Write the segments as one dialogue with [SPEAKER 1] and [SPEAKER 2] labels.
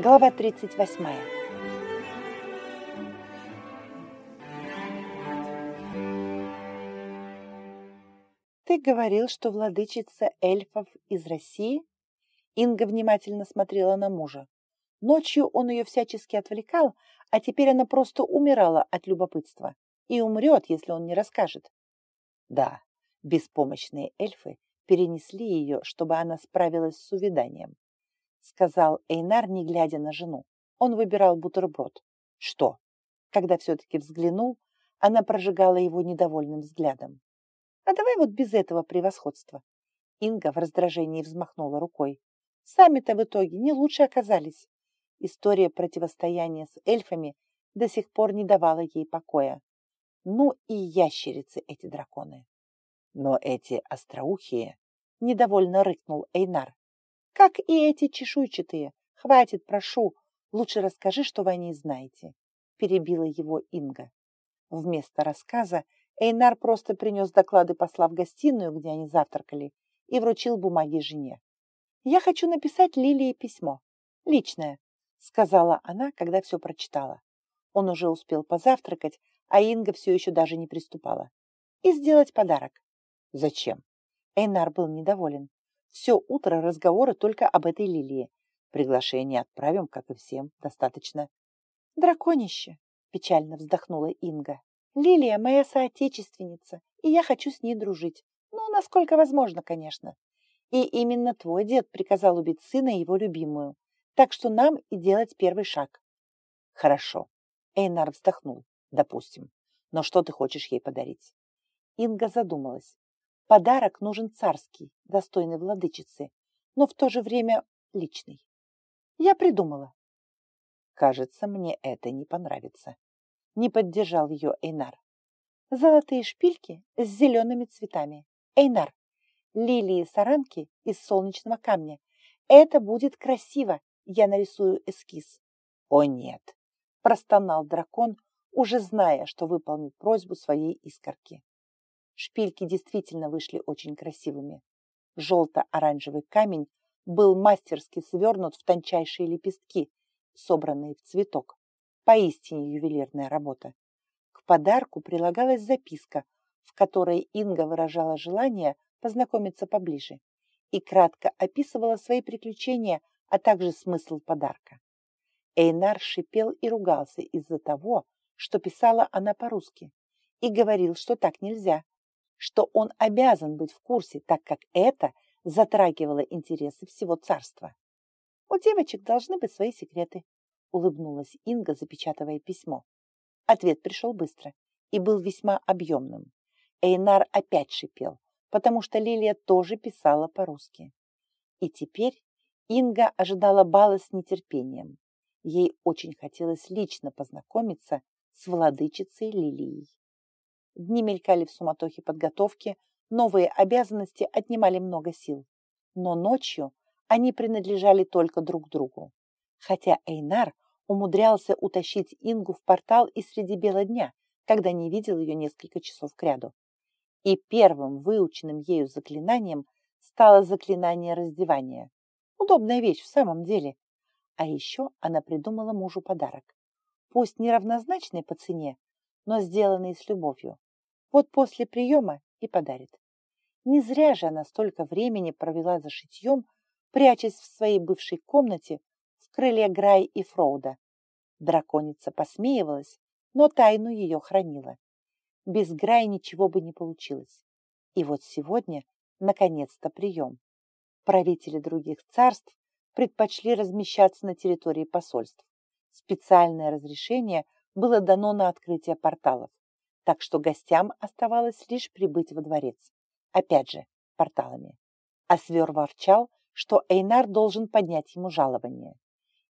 [SPEAKER 1] Глава 38. Ты говорил, что владычица эльфов из России? Инга внимательно смотрела на мужа. Ночью он ее всячески отвлекал, а теперь она просто умирала от любопытства и умрет, если он не расскажет. Да, беспомощные эльфы перенесли ее, чтобы она справилась с увяданием. Сказал Эйнар, не глядя на жену. Он выбирал бутерброд. Что? Когда все-таки взглянул, она прожигала его недовольным взглядом. А давай вот без этого превосходства. Инга в раздражении взмахнула рукой. Сами-то в итоге не лучше оказались. История противостояния с эльфами до сих пор не давала ей покоя. Ну и ящерицы эти драконы. Но эти остроухие, недовольно рыкнул Эйнар. Как и эти чешуйчатые. Хватит, прошу. Лучше расскажи, что вы о ней знаете. Перебила его Инга. Вместо рассказа Эйнар просто принес доклады посла в гостиную, где они завтракали, и вручил бумаги жене. «Я хочу написать Лилии письмо. Личное», — сказала она, когда все прочитала. Он уже успел позавтракать, а Инга все еще даже не приступала. «И сделать подарок». «Зачем?» Эйнар был недоволен. «Все утро разговоры только об этой лилии. Приглашение отправим, как и всем, достаточно». «Драконище!» — печально вздохнула Инга. «Лилия моя соотечественница, и я хочу с ней дружить. Ну, насколько возможно, конечно. И именно твой дед приказал убить сына и его любимую. Так что нам и делать первый шаг». «Хорошо». Эйнар вздохнул. «Допустим. Но что ты хочешь ей подарить?» Инга задумалась. Подарок нужен царский, достойный владычицы, но в то же время личный. Я придумала. Кажется, мне это не понравится. Не поддержал ее Эйнар. Золотые шпильки с зелеными цветами. Эйнар, лилии-саранки из солнечного камня. Это будет красиво. Я нарисую эскиз. О нет, простонал дракон, уже зная, что выполнит просьбу своей искорки. Шпильки действительно вышли очень красивыми. Желто-оранжевый камень был мастерски свернут в тончайшие лепестки, собранные в цветок. Поистине ювелирная работа. К подарку прилагалась записка, в которой Инга выражала желание познакомиться поближе и кратко описывала свои приключения, а также смысл подарка. Эйнар шипел и ругался из-за того, что писала она по-русски, и говорил, что так нельзя, что он обязан быть в курсе, так как это затрагивало интересы всего царства. «У девочек должны быть свои секреты», — улыбнулась Инга, запечатывая письмо. Ответ пришел быстро и был весьма объемным. Эйнар опять шипел, потому что Лилия тоже писала по-русски. И теперь Инга ожидала бала с нетерпением. Ей очень хотелось лично познакомиться с владычицей Лилией. Дни мелькали в суматохе подготовки, новые обязанности отнимали много сил. Но ночью они принадлежали только друг другу. Хотя Эйнар умудрялся утащить Ингу в портал и среди бела дня, когда не видел ее несколько часов кряду. И первым выученным ею заклинанием стало заклинание раздевания. Удобная вещь в самом деле. А еще она придумала мужу подарок. Пусть неравнозначный по цене, но сделанный с любовью. Вот после приема и подарит. Не зря же она столько времени провела за шитьем, прячась в своей бывшей комнате в крыле Грай и Фроуда. Драконица посмеивалась, но тайну ее хранила. Без Грай ничего бы не получилось. И вот сегодня, наконец-то, прием. Правители других царств предпочли размещаться на территории посольств. Специальное разрешение было дано на открытие порталов так что гостям оставалось лишь прибыть во дворец. Опять же, порталами. А Свер ворчал, что Эйнар должен поднять ему жалование.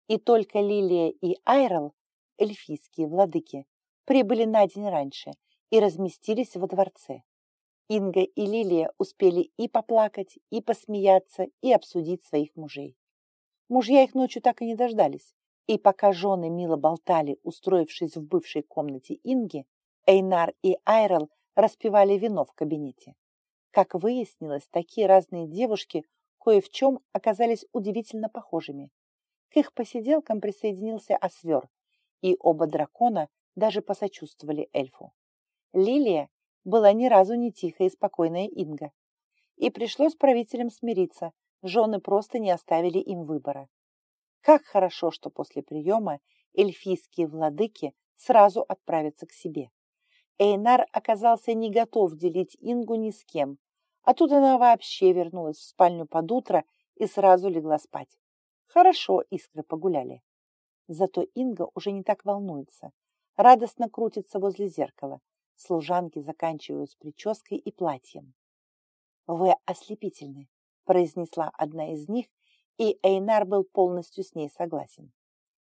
[SPEAKER 1] И только Лилия и Айрел, эльфийские владыки, прибыли на день раньше и разместились во дворце. Инга и Лилия успели и поплакать, и посмеяться, и обсудить своих мужей. Мужья их ночью так и не дождались, и пока жены мило болтали, устроившись в бывшей комнате Инги, Эйнар и Айрел распивали вино в кабинете. Как выяснилось, такие разные девушки кое в чем оказались удивительно похожими. К их посиделкам присоединился Освер, и оба дракона даже посочувствовали эльфу. Лилия была ни разу не тихая и спокойная Инга. И пришлось правителям смириться, жены просто не оставили им выбора. Как хорошо, что после приема эльфийские владыки сразу отправятся к себе. Эйнар оказался не готов делить Ингу ни с кем, а тут она вообще вернулась в спальню под утро и сразу легла спать. Хорошо искры погуляли. Зато Инга уже не так волнуется. Радостно крутится возле зеркала. Служанки заканчивают с прической и платьем. «Вы ослепительны», — произнесла одна из них, и Эйнар был полностью с ней согласен.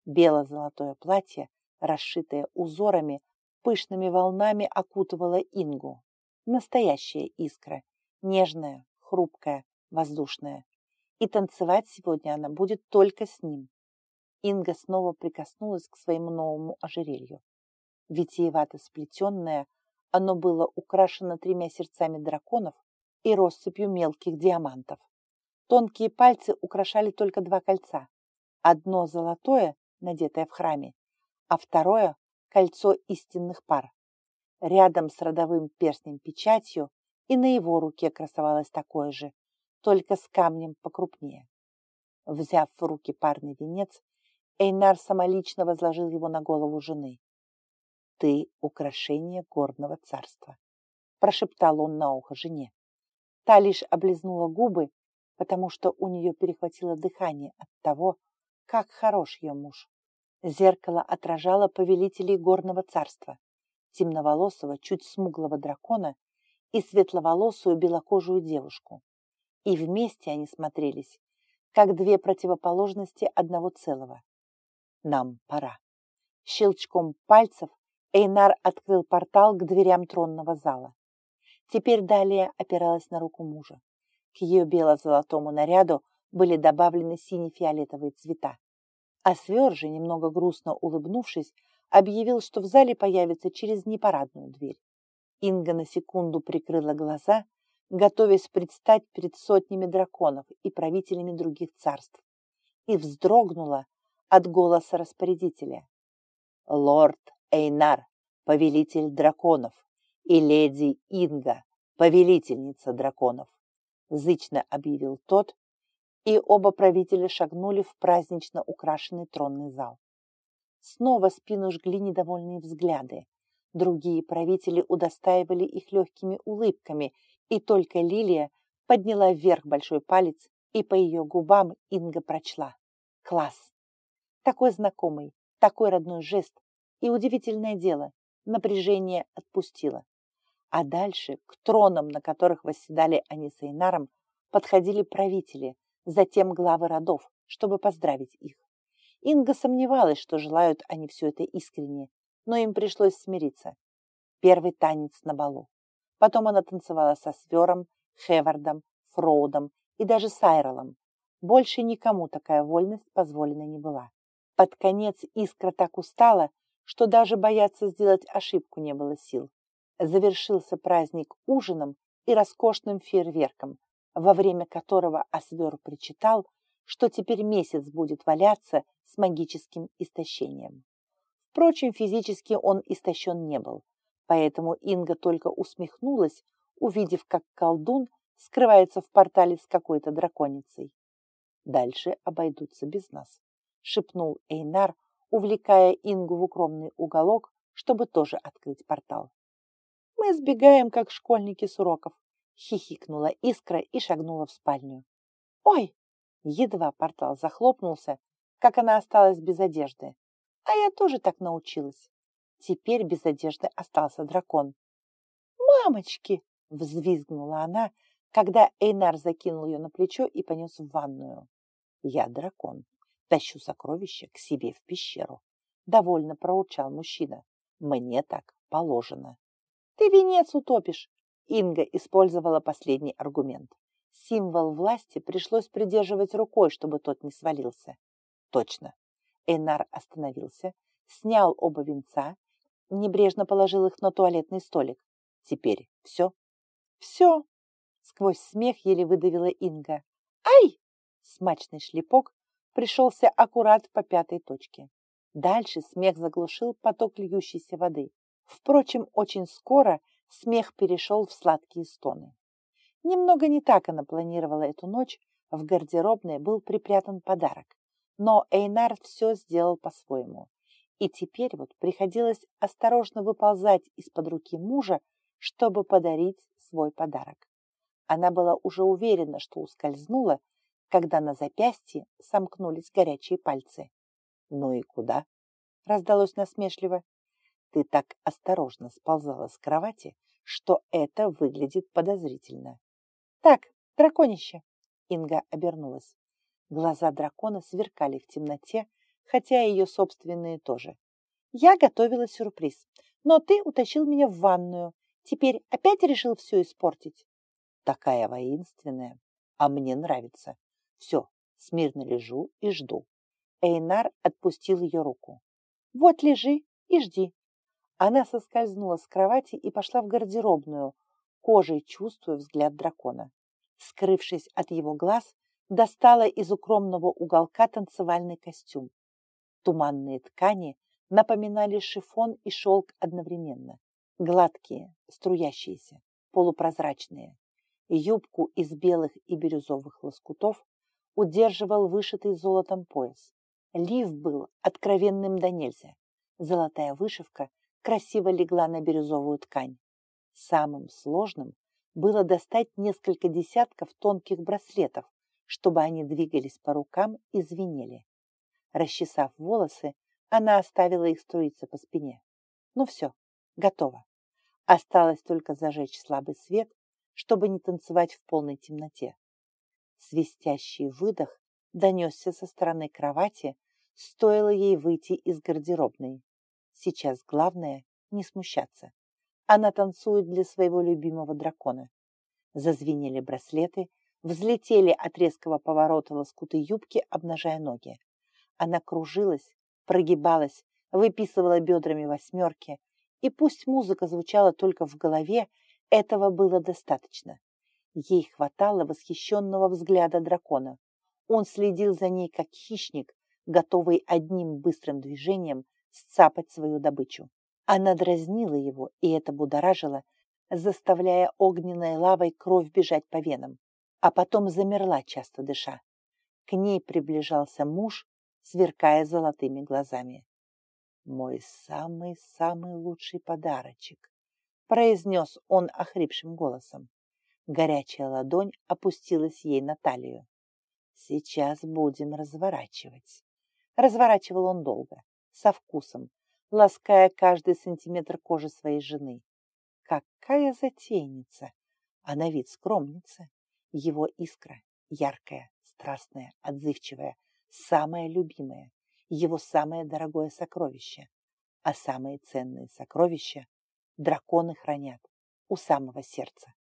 [SPEAKER 1] Бело-золотое платье, расшитое узорами, пышными волнами окутывало Ингу. Настоящая искра, нежная, хрупкая, воздушная. И танцевать сегодня она будет только с ним. Инга снова прикоснулась к своему новому ожерелью. Витиевато сплетенное, оно было украшено тремя сердцами драконов и россыпью мелких диамантов. Тонкие пальцы украшали только два кольца. Одно золотое, надетое в храме, а второе – кольцо истинных пар. Рядом с родовым перстнем-печатью и на его руке красовалось такое же, только с камнем покрупнее. Взяв в руки парный венец, Эйнар самолично возложил его на голову жены. «Ты — украшение горного царства», — прошептал он на ухо жене. Та лишь облизнула губы, потому что у нее перехватило дыхание от того, как хорош ее муж. Зеркало отражало повелителей горного царства, темноволосого, чуть смуглого дракона и светловолосую белокожую девушку. И вместе они смотрелись, как две противоположности одного целого. Нам пора. Щелчком пальцев Эйнар открыл портал к дверям тронного зала. Теперь Далия опиралась на руку мужа. К ее бело-золотому наряду были добавлены сине-фиолетовые цвета. А Свер немного грустно улыбнувшись, объявил, что в зале появится через непарадную дверь. Инга на секунду прикрыла глаза, готовясь предстать перед сотнями драконов и правителями других царств, и вздрогнула от голоса распорядителя. «Лорд Эйнар, повелитель драконов, и леди Инга, повелительница драконов», зычно объявил тот, и оба правителя шагнули в празднично украшенный тронный зал. Снова спину жгли недовольные взгляды. Другие правители удостаивали их легкими улыбками, и только Лилия подняла вверх большой палец, и по ее губам Инга прочла. Класс! Такой знакомый, такой родной жест, и удивительное дело, напряжение отпустило. А дальше к тронам, на которых восседали они с Эйнаром, подходили правители, затем главы родов, чтобы поздравить их. Инга сомневалась, что желают они все это искренне, но им пришлось смириться. Первый танец на балу. Потом она танцевала со Свером, Хевардом, Фроудом и даже Сайролом. Больше никому такая вольность позволена не была. Под конец Искра так устала, что даже бояться сделать ошибку не было сил завершился праздник ужином и роскошным фейерверком, во время которого Освер причитал, что теперь месяц будет валяться с магическим истощением. Впрочем, физически он истощен не был, поэтому Инга только усмехнулась, увидев, как колдун скрывается в портале с какой-то драконицей. «Дальше обойдутся без нас», — шепнул Эйнар, увлекая Ингу в укромный уголок, чтобы тоже открыть портал. Мы сбегаем, как школьники с уроков. Хихикнула искра и шагнула в спальню. Ой! Едва портал захлопнулся, как она осталась без одежды. А я тоже так научилась. Теперь без одежды остался дракон. «Мамочки!» — взвизгнула она, когда Эйнар закинул ее на плечо и понес в ванную. «Я дракон. Тащу сокровища к себе в пещеру», — довольно проучал мужчина. «Мне так положено». Ты венец утопишь. Инга использовала последний аргумент. Символ власти пришлось придерживать рукой, чтобы тот не свалился. Точно. Эйнар остановился, снял оба венца, небрежно положил их на туалетный столик. Теперь все? Все. Сквозь смех еле выдавила Инга. Ай! Смачный шлепок пришелся аккурат по пятой точке. Дальше смех заглушил поток льющейся воды. Впрочем, очень скоро смех перешел в сладкие стоны. Немного не так она планировала эту ночь, в гардеробной был припрятан подарок. Но Эйнар все сделал по-своему. И теперь вот приходилось осторожно выползать из-под руки мужа, чтобы подарить свой подарок. Она была уже уверена, что ускользнула, когда на запястье сомкнулись горячие пальцы. «Ну и куда?» — раздалось насмешливо. «Ты так осторожно сползала с кровати, что это выглядит подозрительно». «Так, драконище!» — Инга обернулась. Глаза дракона сверкали в темноте, хотя и ее собственные тоже. «Я готовила сюрприз, но ты утащил меня в ванную. Теперь опять решил все испортить?» «Такая воинственная, а мне нравится. Все, смирно лежу и жду. Эйнар отпустил ее руку. Вот лежи и жди. Она соскользнула с кровати и пошла в гардеробную, кожей чувствуя взгляд дракона. Скрывшись от его глаз, достала из укромного уголка танцевальный костюм. Туманные ткани напоминали шифон и шелк одновременно. Гладкие, струящиеся, полупрозрачные. Юбку из белых и бирюзовых лоскутов удерживал вышитый золотом пояс. Лиф был откровенным до нельзя. Золотая вышивка красиво легла на бирюзовую ткань. Самым сложным было достать несколько десятков тонких браслетов, чтобы они двигались по рукам и звенели. Расчесав волосы, она оставила их струиться по спине. Ну все, готово. Осталось только зажечь слабый свет, чтобы не танцевать в полной темноте. Свистящий выдох донесся со стороны кровати, стоило ей выйти из гардеробной. Сейчас главное не смущаться. Она танцует для своего любимого дракона. Зазвенели браслеты, взлетели от резкого поворота лоскуты юбки, обнажая ноги. Она кружилась, прогибалась, выписывала бедрами восьмерки, и пусть музыка звучала только в голове, этого было достаточно. Ей хватало восхищенного взгляда дракона. Он следил за ней, как хищник, готовый одним быстрым движением сцапать свою добычу. Она дразнила его, и это будоражило, заставляя огненной лавой кровь бежать по венам, а потом замерла, часто дыша. К ней приближался муж, сверкая золотыми глазами. «Мой самый-самый лучший подарочек», — произнес он охрипшим голосом. Горячая ладонь опустилась ей на талию. «Сейчас будем разворачивать». Разворачивал он долго, со вкусом, лаская каждый сантиметр кожи своей жены. Какая затейница! А на вид скромница. Его искра яркая, страстная, отзывчивая, самая любимая, его самое дорогое сокровище. А самые ценные сокровища драконы хранят у самого сердца.